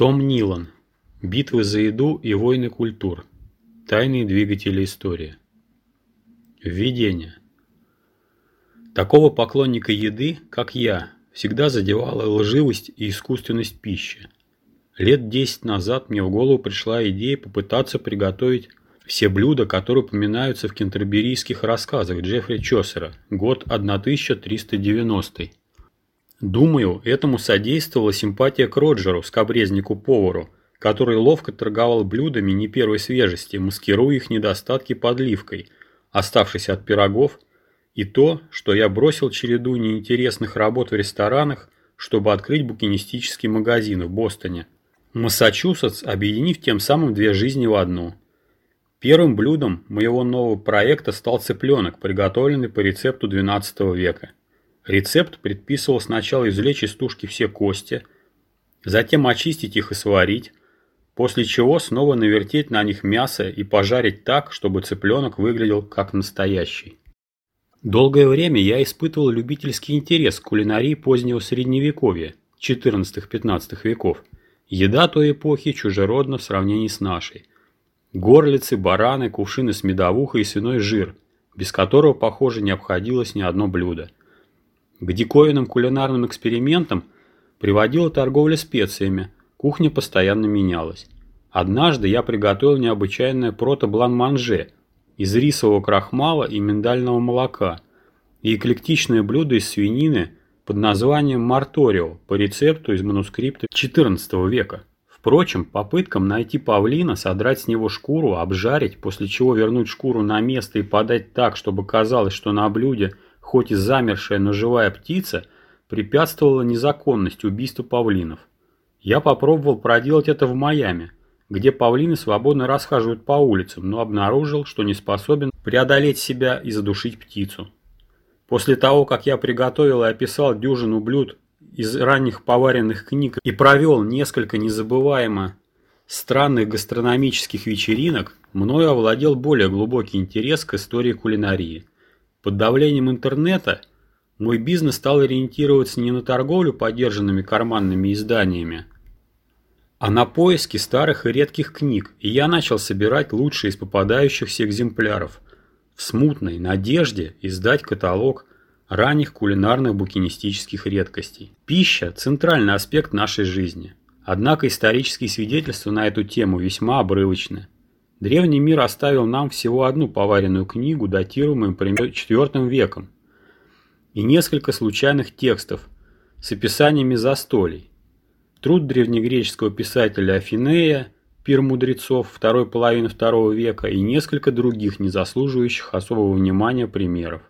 Том Нилан. Битвы за еду и войны культур. Тайные двигатели истории. Введение. Такого поклонника еды, как я, всегда задевала лживость и искусственность пищи. Лет 10 назад мне в голову пришла идея попытаться приготовить все блюда, которые упоминаются в кентерберийских рассказах Джеффри Чосера, год 1390. Думаю, этому содействовала симпатия к Роджеру, скобрезнику-повару, который ловко торговал блюдами не первой свежести, маскируя их недостатки подливкой, оставшейся от пирогов, и то, что я бросил череду неинтересных работ в ресторанах, чтобы открыть букинистический магазин в Бостоне. Массачусетс, объединив тем самым две жизни в одну. Первым блюдом моего нового проекта стал цыпленок, приготовленный по рецепту XII века. Рецепт предписывал сначала извлечь из тушки все кости, затем очистить их и сварить, после чего снова навертеть на них мясо и пожарить так, чтобы цыпленок выглядел как настоящий. Долгое время я испытывал любительский интерес к кулинарии позднего средневековья, 14-15 веков. Еда той эпохи чужеродна в сравнении с нашей. Горлицы, бараны, кувшины с медовухой и свиной жир, без которого, похоже, не обходилось ни одно блюдо. К диковинным кулинарным экспериментам приводила торговля специями, кухня постоянно менялась. Однажды я приготовил необычайное прото-блан-манже из рисового крахмала и миндального молока и эклектичное блюдо из свинины под названием марторио по рецепту из манускрипта XIV века. Впрочем, попыткам найти павлина, содрать с него шкуру, обжарить, после чего вернуть шкуру на место и подать так, чтобы казалось, что на блюде – хоть и замершая, но живая птица, препятствовала незаконность убийства павлинов. Я попробовал проделать это в Майами, где павлины свободно расхаживают по улицам, но обнаружил, что не способен преодолеть себя и задушить птицу. После того, как я приготовил и описал дюжину блюд из ранних поваренных книг и провел несколько незабываемо странных гастрономических вечеринок, мною овладел более глубокий интерес к истории кулинарии. Под давлением интернета мой бизнес стал ориентироваться не на торговлю подержанными карманными изданиями, а на поиски старых и редких книг, и я начал собирать лучшие из попадающихся экземпляров, в смутной надежде издать каталог ранних кулинарных букинистических редкостей. Пища – центральный аспект нашей жизни. Однако исторические свидетельства на эту тему весьма обрывочны. Древний мир оставил нам всего одну поваренную книгу, датируемую примерно IV веком, и несколько случайных текстов с описаниями застолий. Труд древнегреческого писателя Афинея, пир мудрецов второй половины II века и несколько других, не заслуживающих особого внимания примеров.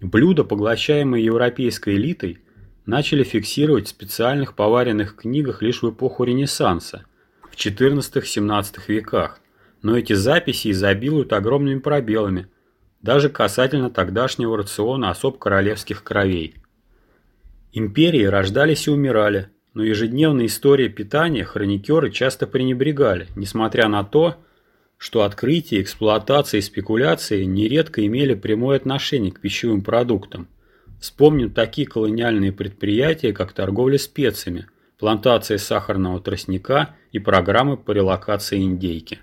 Блюда, поглощаемые европейской элитой, начали фиксировать в специальных поваренных книгах лишь в эпоху Ренессанса, в XIV-XVII веках, но эти записи изобилуют огромными пробелами, даже касательно тогдашнего рациона особ королевских кровей. Империи рождались и умирали, но ежедневная история питания хроникеры часто пренебрегали, несмотря на то, что открытие, эксплуатация и спекуляции нередко имели прямое отношение к пищевым продуктам. Вспомним такие колониальные предприятия, как торговля специями, плантация сахарного тростника и программы по релокации индейки.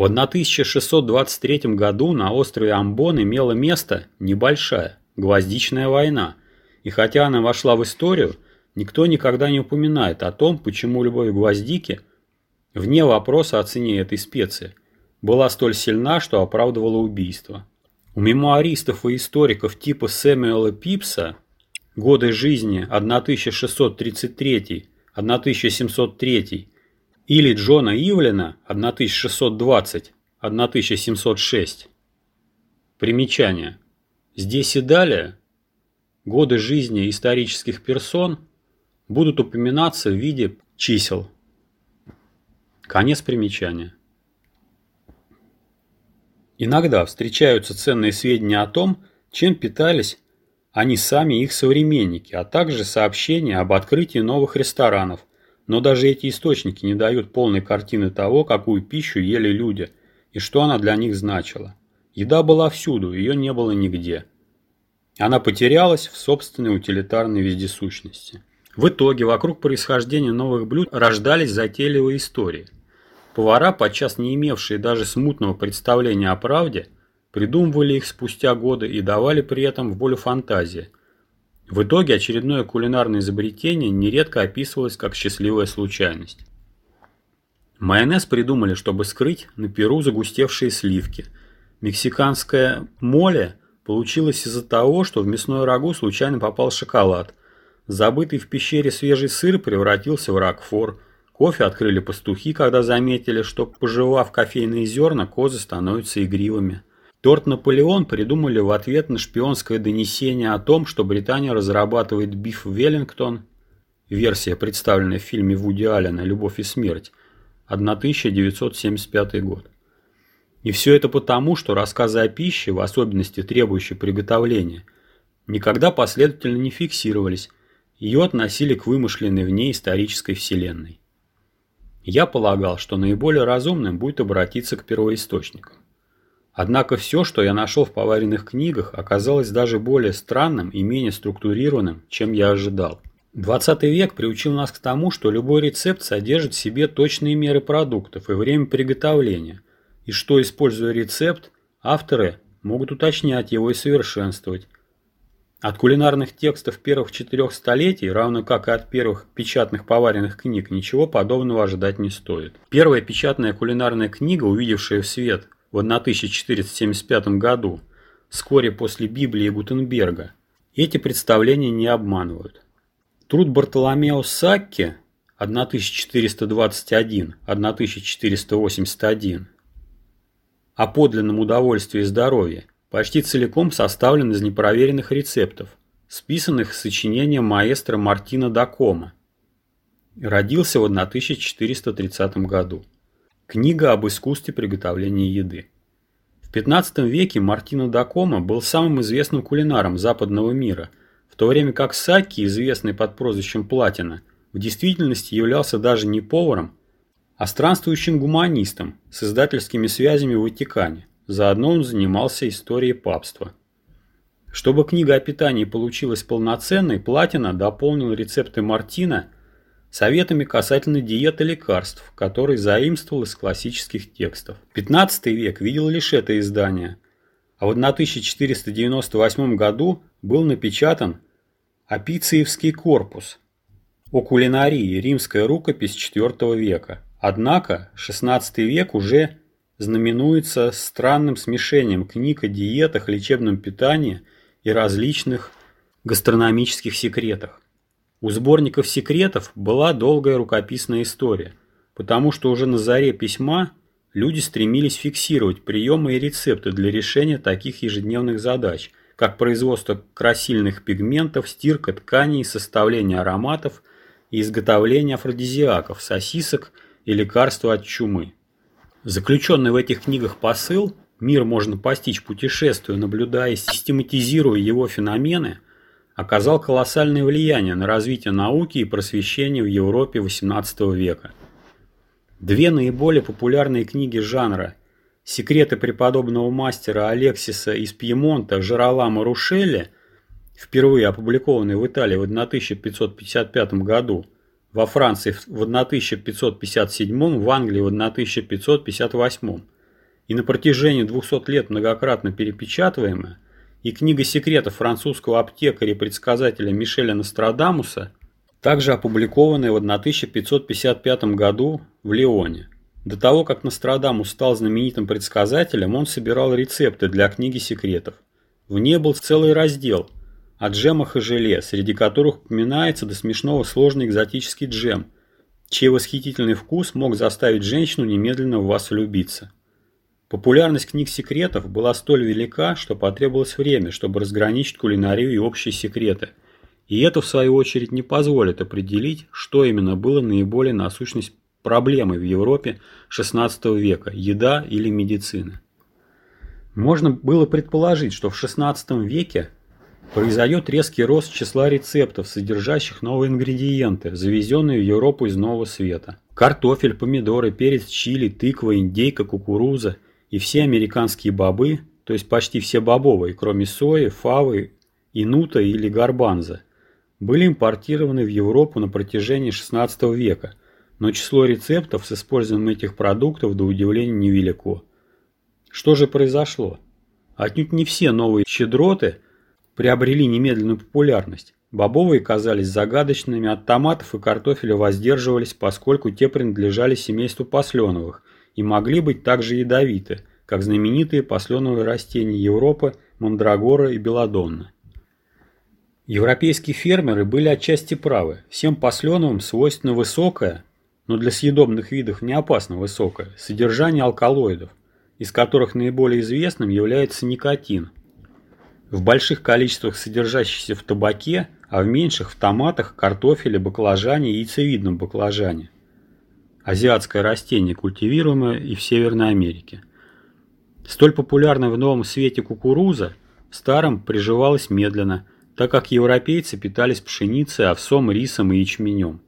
В 1623 году на острове Амбон имела место небольшая гвоздичная война, и хотя она вошла в историю, никто никогда не упоминает о том, почему любовь к гвоздике, вне вопроса о цене этой специи, была столь сильна, что оправдывала убийство. У мемуаристов и историков типа Сэмюэла Пипса годы жизни 1633-1703 или Джона Ивлина 1620-1706. Примечание. Здесь и далее годы жизни исторических персон будут упоминаться в виде чисел. Конец примечания. Иногда встречаются ценные сведения о том, чем питались они сами их современники, а также сообщения об открытии новых ресторанов, но даже эти источники не дают полной картины того, какую пищу ели люди и что она для них значила. Еда была всюду, ее не было нигде. Она потерялась в собственной утилитарной вездесущности. В итоге вокруг происхождения новых блюд рождались затейливые истории. Повара, подчас не имевшие даже смутного представления о правде, придумывали их спустя годы и давали при этом волю фантазии. В итоге очередное кулинарное изобретение нередко описывалось как счастливая случайность. Майонез придумали, чтобы скрыть на перу загустевшие сливки. Мексиканское моле получилось из-за того, что в мясное рагу случайно попал шоколад. Забытый в пещере свежий сыр превратился в ракфор. Кофе открыли пастухи, когда заметили, что, пожевав кофейные зерна, козы становятся игривыми. Торт «Наполеон» придумали в ответ на шпионское донесение о том, что Британия разрабатывает биф Веллингтон, версия, представленная в фильме Вуди Аллена «Любовь и смерть», 1975 год. И все это потому, что рассказы о пище, в особенности требующие приготовления, никогда последовательно не фиксировались, ее относили к вымышленной в ней исторической вселенной. Я полагал, что наиболее разумным будет обратиться к первоисточникам. Однако все, что я нашел в поваренных книгах, оказалось даже более странным и менее структурированным, чем я ожидал. 20 век приучил нас к тому, что любой рецепт содержит в себе точные меры продуктов и время приготовления, и что, используя рецепт, авторы могут уточнять его и совершенствовать. От кулинарных текстов первых четырех столетий, равно как и от первых печатных поваренных книг, ничего подобного ожидать не стоит. Первая печатная кулинарная книга, увидевшая в свет в 1475 году, вскоре после Библии Гутенберга, эти представления не обманывают. Труд Бартоломео Сакки 1421-1481 о подлинном удовольствии и здоровье почти целиком составлен из непроверенных рецептов, списанных с сочинения маэстро Мартина Дакома. Родился в 1430 году. Книга об искусстве приготовления еды. В 15 веке Мартино Дакома был самым известным кулинаром западного мира – то время как Саки, известный под прозвищем Платина, в действительности являлся даже не поваром, а странствующим гуманистом с издательскими связями в Ватикане. Заодно он занимался историей папства. Чтобы книга о питании получилась полноценной, Платина дополнил рецепты Мартина советами касательно диеты лекарств, которые заимствовал из классических текстов. 15 век видел лишь это издание, а в 1498 году был напечатан Апициевский корпус. О кулинарии. Римская рукопись IV века. Однако XVI век уже знаменуется странным смешением книг о диетах, лечебном питании и различных гастрономических секретах. У сборников секретов была долгая рукописная история, потому что уже на заре письма люди стремились фиксировать приемы и рецепты для решения таких ежедневных задач – как производство красильных пигментов, стирка тканей, составление ароматов и изготовление афродизиаков, сосисок и лекарства от чумы. Заключенный в этих книгах посыл «Мир можно постичь путешествуя, наблюдая и систематизируя его феномены» оказал колоссальное влияние на развитие науки и просвещения в Европе XVIII века. Две наиболее популярные книги жанра Секреты преподобного мастера Алексиса из Пьемонта Жеролама Рушелли, впервые опубликованные в Италии в 1555 году, во Франции в 1557, в Англии в 1558 и на протяжении 200 лет многократно перепечатываемая, и книга секретов французского аптекаря и предсказателя Мишеля Нострадамуса, также опубликованная в 1555 году в Лионе. До того, как Нострадамус стал знаменитым предсказателем, он собирал рецепты для книги секретов. В ней был целый раздел о джемах и желе, среди которых упоминается до смешного сложный экзотический джем, чей восхитительный вкус мог заставить женщину немедленно в вас влюбиться. Популярность книг секретов была столь велика, что потребовалось время, чтобы разграничить кулинарию и общие секреты. И это, в свою очередь, не позволит определить, что именно было наиболее насущность проблемой в Европе XVI века – еда или медицина. Можно было предположить, что в XVI веке произойдет резкий рост числа рецептов, содержащих новые ингредиенты, завезенные в Европу из Нового Света. Картофель, помидоры, перец, чили, тыква, индейка, кукуруза и все американские бобы, то есть почти все бобовые, кроме сои, фавы, инута или гарбанза, были импортированы в Европу на протяжении XVI века, но число рецептов с использованием этих продуктов до удивления невелико. Что же произошло? Отнюдь не все новые щедроты приобрели немедленную популярность. Бобовые казались загадочными, от томатов и картофеля воздерживались, поскольку те принадлежали семейству посленовых и могли быть также ядовиты, как знаменитые посленовые растения Европы мандрагора и белладонна. Европейские фермеры были отчасти правы. Всем посленовым свойственно высокое, но для съедобных видов не опасно высокое, содержание алкалоидов, из которых наиболее известным является никотин. В больших количествах содержащийся в табаке, а в меньших в томатах, картофеле, баклажане и яйцевидном баклажане. Азиатское растение, культивируемое и в Северной Америке. Столь популярная в новом свете кукуруза в старом приживалась медленно, так как европейцы питались пшеницей, овсом, рисом и ячменем.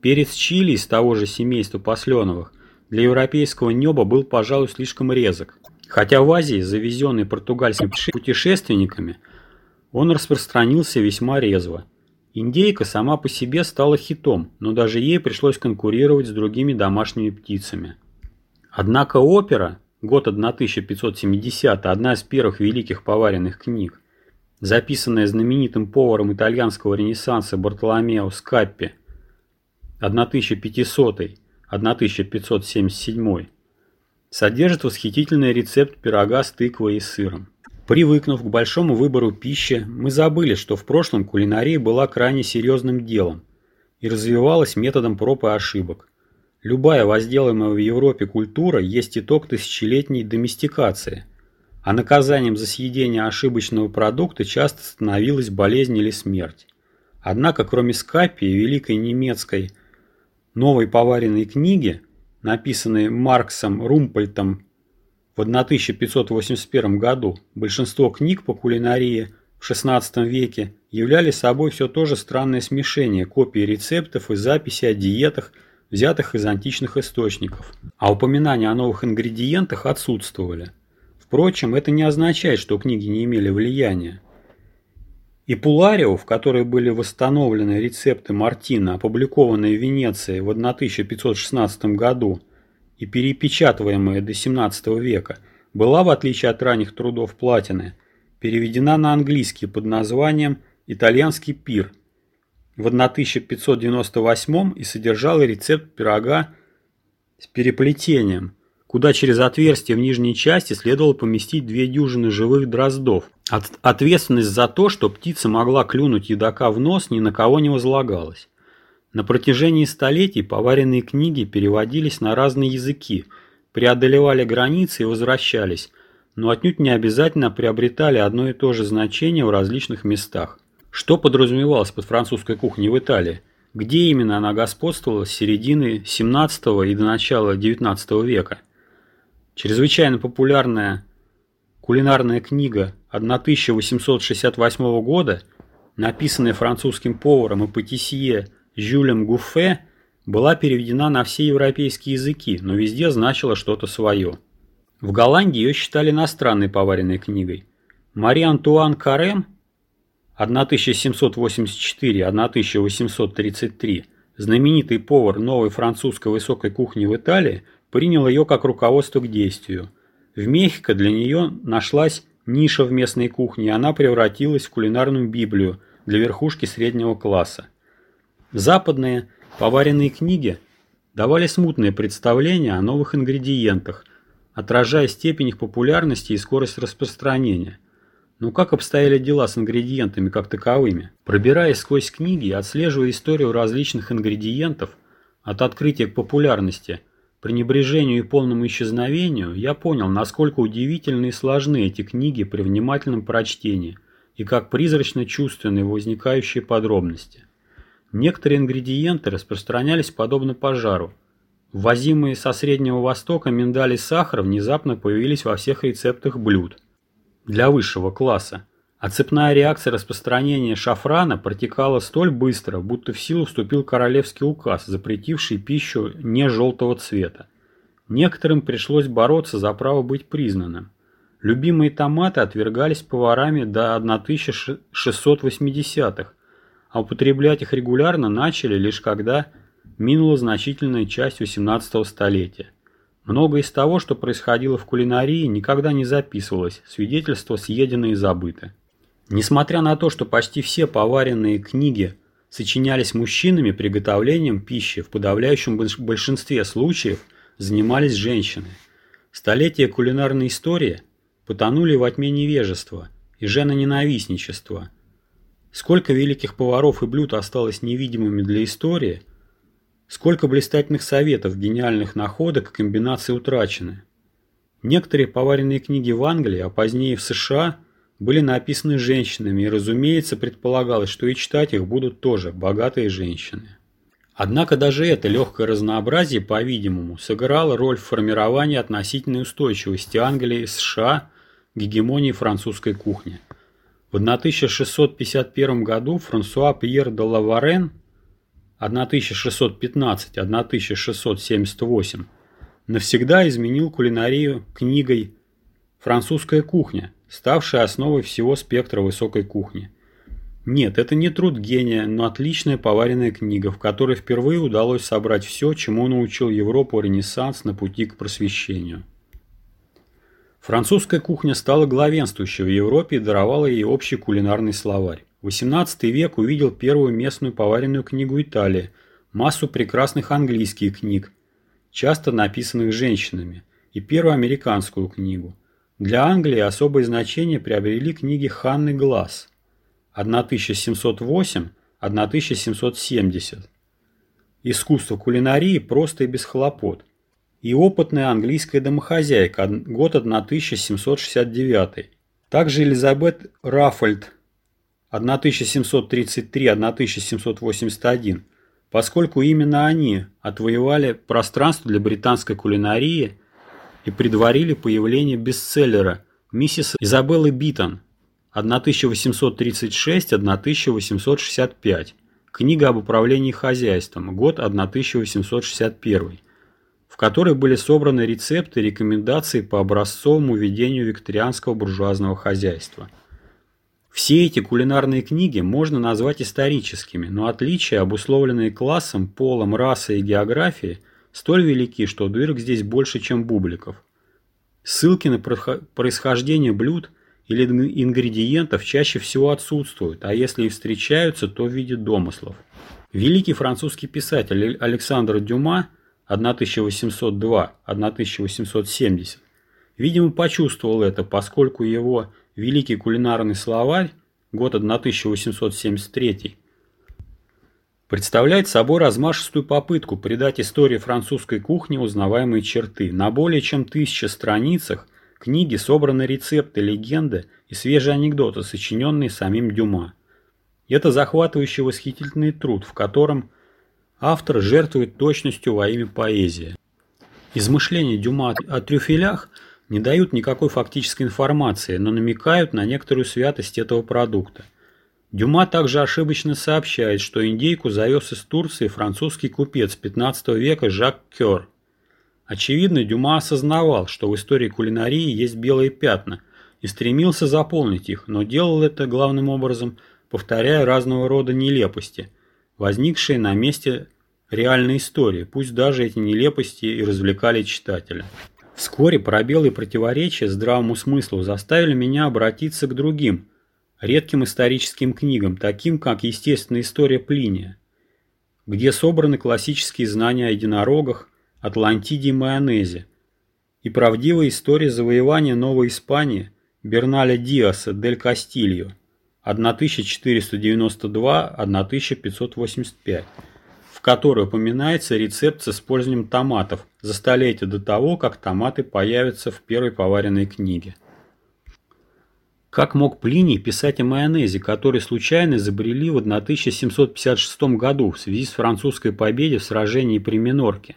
Перец чили из того же семейства посленовых для европейского неба был, пожалуй, слишком резок. Хотя в Азии, завезенный португальскими путешественниками, он распространился весьма резво. Индейка сама по себе стала хитом, но даже ей пришлось конкурировать с другими домашними птицами. Однако опера, год 1570, одна из первых великих поваренных книг, записанная знаменитым поваром итальянского ренессанса Бартоломео Скаппи 1500-1577, содержит восхитительный рецепт пирога с тыквой и сыром. Привыкнув к большому выбору пищи, мы забыли, что в прошлом кулинария была крайне серьезным делом и развивалась методом проб и ошибок. Любая возделаемая в Европе культура есть итог тысячелетней доместикации – а наказанием за съедение ошибочного продукта часто становилась болезнь или смерть. Однако, кроме Скапии, великой немецкой новой поваренной книги, написанной Марксом Румпольтом в 1581 году, большинство книг по кулинарии в XVI веке являли собой все то же странное смешение копий рецептов и записи о диетах, взятых из античных источников, а упоминания о новых ингредиентах отсутствовали. Впрочем, это не означает, что книги не имели влияния. И Пуларио, в которой были восстановлены рецепты Мартина, опубликованные в Венеции в 1516 году и перепечатываемые до XVII века, была, в отличие от ранних трудов Платины, переведена на английский под названием «Итальянский пир» в 1598 и содержала рецепт пирога с переплетением, куда через отверстие в нижней части следовало поместить две дюжины живых дроздов. От ответственность за то, что птица могла клюнуть едока в нос, ни на кого не возлагалась. На протяжении столетий поваренные книги переводились на разные языки, преодолевали границы и возвращались, но отнюдь не обязательно приобретали одно и то же значение в различных местах. Что подразумевалось под французской кухней в Италии? Где именно она господствовала с середины 17 и до начала 19 века? Чрезвычайно популярная кулинарная книга 1868 года, написанная французским поваром и патисье Жюлем Гуффе, была переведена на все европейские языки, но везде значила что-то свое. В Голландии ее считали иностранной поваренной книгой. Мари Антуан Карем 1784-1833, знаменитый повар новой французской высокой кухни в Италии, принял ее как руководство к действию. В Мехико для нее нашлась ниша в местной кухне, и она превратилась в кулинарную библию для верхушки среднего класса. Западные поваренные книги давали смутное представление о новых ингредиентах, отражая степень их популярности и скорость распространения. Но как обстояли дела с ингредиентами как таковыми? Пробираясь сквозь книги и отслеживая историю различных ингредиентов, от открытия к популярности – пренебрежению и полному исчезновению, я понял, насколько удивительны и сложны эти книги при внимательном прочтении и как призрачно чувственны возникающие подробности. Некоторые ингредиенты распространялись подобно пожару. Ввозимые со Среднего Востока миндаль и сахар внезапно появились во всех рецептах блюд для высшего класса, а цепная реакция распространения шафрана протекала столь быстро, будто в силу вступил королевский указ, запретивший пищу не желтого цвета. Некоторым пришлось бороться за право быть признанным. Любимые томаты отвергались поварами до 1680-х, а употреблять их регулярно начали лишь когда минула значительная часть XVIII столетия. Многое из того, что происходило в кулинарии, никогда не записывалось, свидетельства съедены и забыты. Несмотря на то, что почти все поваренные книги сочинялись мужчинами, приготовлением пищи в подавляющем большинстве случаев занимались женщины. Столетия кулинарной истории потонули во тьме невежества и женоненавистничества. Сколько великих поваров и блюд осталось невидимыми для истории – Сколько блистательных советов, гениальных находок и комбинаций утрачены. Некоторые поваренные книги в Англии, а позднее в США, были написаны женщинами, и, разумеется, предполагалось, что и читать их будут тоже богатые женщины. Однако даже это легкое разнообразие, по-видимому, сыграло роль в формировании относительной устойчивости Англии и США к гегемонии французской кухни. В 1651 году Франсуа Пьер де Лаварен 1615-1678 навсегда изменил кулинарию книгой «Французская кухня», ставшей основой всего спектра высокой кухни. Нет, это не труд гения, но отличная поваренная книга, в которой впервые удалось собрать все, чему научил Европу Ренессанс на пути к просвещению. Французская кухня стала главенствующей в Европе и даровала ей общий кулинарный словарь. XVIII век увидел первую местную поваренную книгу Италии, массу прекрасных английских книг, часто написанных женщинами, и первую американскую книгу. Для Англии особое значение приобрели книги Ханны Глаз 1708-1770. Искусство кулинарии просто и без хлопот. И опытная английская домохозяйка, год 1769. Также Элизабет Раффальд 1733-1781, поскольку именно они отвоевали пространство для британской кулинарии и предварили появление бестселлера «Миссис Изабеллы Биттон» 1836-1865, книга об управлении хозяйством, год 1861, в которой были собраны рецепты и рекомендации по образцовому ведению викторианского буржуазного хозяйства – все эти кулинарные книги можно назвать историческими, но отличия, обусловленные классом, полом, расой и географией, столь велики, что дырок здесь больше, чем бубликов. Ссылки на происхождение блюд или ингредиентов чаще всего отсутствуют, а если и встречаются, то в виде домыслов. Великий французский писатель Александр Дюма 1802-1870 видимо почувствовал это, поскольку его Великий кулинарный словарь, год 1873, представляет собой размашистую попытку придать истории французской кухни узнаваемые черты. На более чем тысяче страницах книги собраны рецепты, легенды и свежие анекдоты, сочиненные самим Дюма. Это захватывающий восхитительный труд, в котором автор жертвует точностью во имя поэзии. Измышления Дюма о трюфелях – не дают никакой фактической информации, но намекают на некоторую святость этого продукта. Дюма также ошибочно сообщает, что индейку завез из Турции французский купец 15 века Жак Кёр. Очевидно, Дюма осознавал, что в истории кулинарии есть белые пятна, и стремился заполнить их, но делал это главным образом, повторяя разного рода нелепости, возникшие на месте реальной истории, пусть даже эти нелепости и развлекали читателя. Вскоре пробелы и противоречия здравому смыслу заставили меня обратиться к другим, редким историческим книгам, таким как «Естественная история Плиния», где собраны классические знания о единорогах, Атлантиде и майонезе, и правдивая история завоевания Новой Испании Берналя Диаса дель Кастильо 1492-1585 которой упоминается рецепт с использованием томатов за столетие до того, как томаты появятся в первой поваренной книге. Как мог Плиний писать о майонезе, который случайно изобрели в 1756 году в связи с французской победой в сражении при Минорке?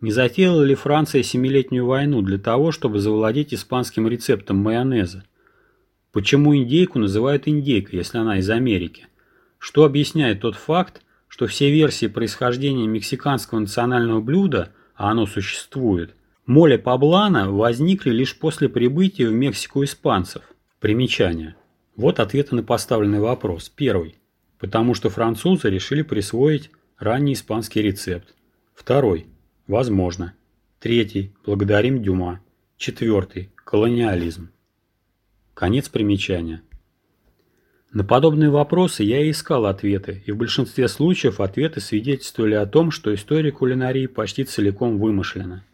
Не затеяла ли Франция Семилетнюю войну для того, чтобы завладеть испанским рецептом майонеза? Почему индейку называют индейкой, если она из Америки? Что объясняет тот факт, что все версии происхождения мексиканского национального блюда, а оно существует, моле паблана возникли лишь после прибытия в Мексику испанцев. Примечание. Вот ответы на поставленный вопрос. Первый. потому что французы решили присвоить ранний испанский рецепт. Второй. Возможно. Третий. Благодарим Дюма. Четвертый. Колониализм. Конец примечания. На подобные вопросы я и искал ответы, и в большинстве случаев ответы свидетельствовали о том, что история кулинарии почти целиком вымышлена.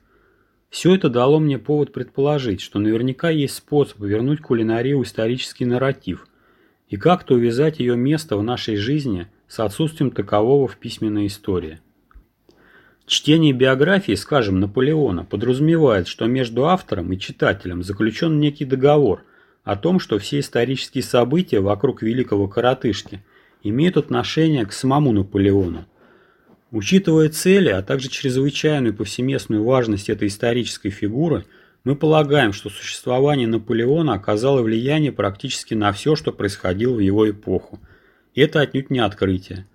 Все это дало мне повод предположить, что наверняка есть способ вернуть кулинарию в исторический нарратив и как-то увязать ее место в нашей жизни с отсутствием такового в письменной истории. Чтение биографии, скажем, Наполеона подразумевает, что между автором и читателем заключен некий договор о том, что все исторические события вокруг великого коротышки имеют отношение к самому Наполеону. Учитывая цели, а также чрезвычайную повсеместную важность этой исторической фигуры, мы полагаем, что существование Наполеона оказало влияние практически на все, что происходило в его эпоху. И это отнюдь не открытие.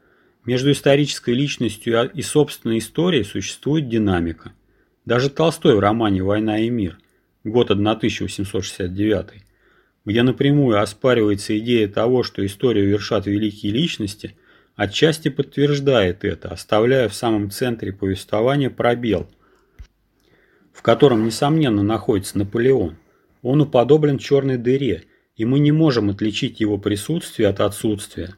Между исторической личностью и собственной историей существует динамика. Даже Толстой в романе «Война и мир» год 1869, где напрямую оспаривается идея того, что историю вершат великие личности, отчасти подтверждает это, оставляя в самом центре повествования пробел, в котором, несомненно, находится Наполеон. Он уподоблен черной дыре, и мы не можем отличить его присутствие от отсутствия.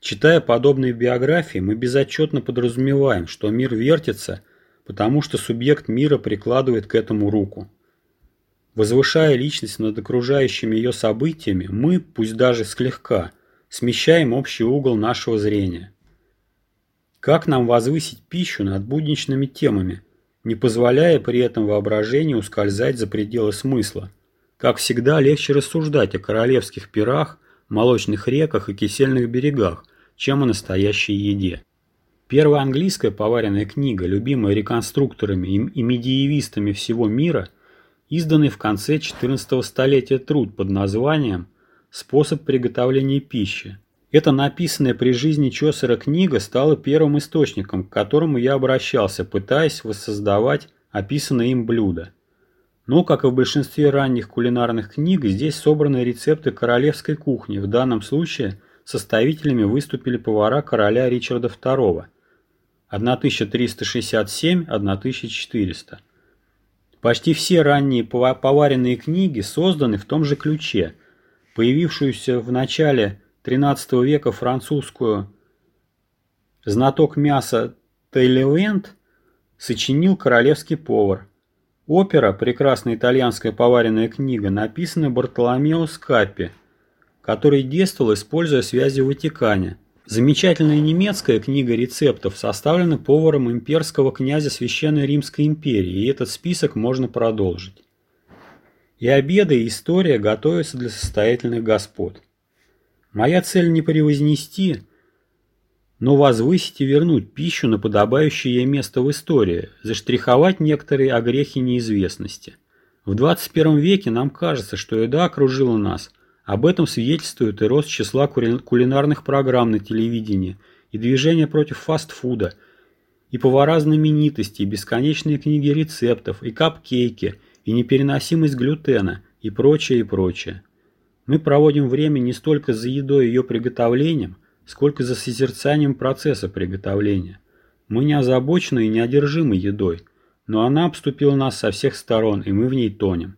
Читая подобные биографии, мы безотчетно подразумеваем, что мир вертится, потому что субъект мира прикладывает к этому руку. Возвышая личность над окружающими ее событиями, мы, пусть даже слегка, смещаем общий угол нашего зрения. Как нам возвысить пищу над будничными темами, не позволяя при этом воображению ускользать за пределы смысла? Как всегда, легче рассуждать о королевских пирах, молочных реках и кисельных берегах, чем о настоящей еде. Первая английская поваренная книга, любимая реконструкторами и медиевистами всего мира, изданный в конце XIV столетия труд под названием «Способ приготовления пищи». Эта написанная при жизни Чосера книга стала первым источником, к которому я обращался, пытаясь воссоздавать описанное им блюдо. Но, как и в большинстве ранних кулинарных книг, здесь собраны рецепты королевской кухни, в данном случае составителями выступили повара короля Ричарда II 1367-1400. Почти все ранние поваренные книги созданы в том же ключе. Появившуюся в начале XIII века французскую «Знаток мяса Тейлевент» сочинил королевский повар. Опера, прекрасная итальянская поваренная книга, написана Бартоломео Скапи, который действовал, используя связи в Ватикане. Замечательная немецкая книга рецептов составлена поваром имперского князя Священной Римской империи, и этот список можно продолжить. И обеды, и история готовятся для состоятельных господ. Моя цель не превознести, но возвысить и вернуть пищу на подобающее ей место в истории, заштриховать некоторые огрехи неизвестности. В 21 веке нам кажется, что еда окружила нас. Об этом свидетельствует и рост числа кулинарных программ на телевидении, и движение против фастфуда, и повара знаменитостей, и бесконечные книги рецептов, и капкейки, и непереносимость глютена, и прочее, и прочее. Мы проводим время не столько за едой и ее приготовлением – сколько за созерцанием процесса приготовления. Мы не озабочены и не одержимы едой, но она обступила нас со всех сторон, и мы в ней тонем.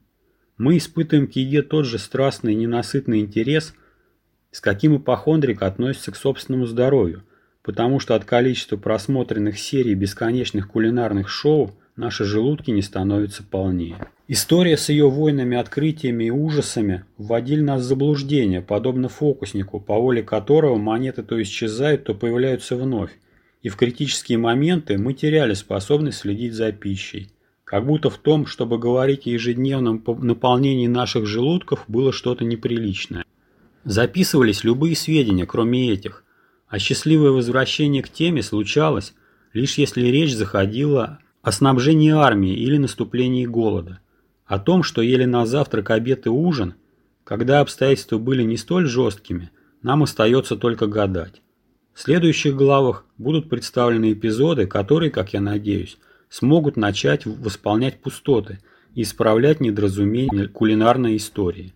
Мы испытываем к еде тот же страстный и ненасытный интерес, с каким ипохондрик относится к собственному здоровью, потому что от количества просмотренных серий бесконечных кулинарных шоу наши желудки не становятся полнее. История с ее войнами, открытиями и ужасами вводили нас в заблуждение, подобно фокуснику, по воле которого монеты то исчезают, то появляются вновь, и в критические моменты мы теряли способность следить за пищей. Как будто в том, чтобы говорить о ежедневном наполнении наших желудков, было что-то неприличное. Записывались любые сведения, кроме этих, а счастливое возвращение к теме случалось, лишь если речь заходила о снабжении армии или наступлении голода. О том, что ели на завтрак, обед и ужин, когда обстоятельства были не столь жесткими, нам остается только гадать. В следующих главах будут представлены эпизоды, которые, как я надеюсь, смогут начать восполнять пустоты и исправлять недоразумения кулинарной истории.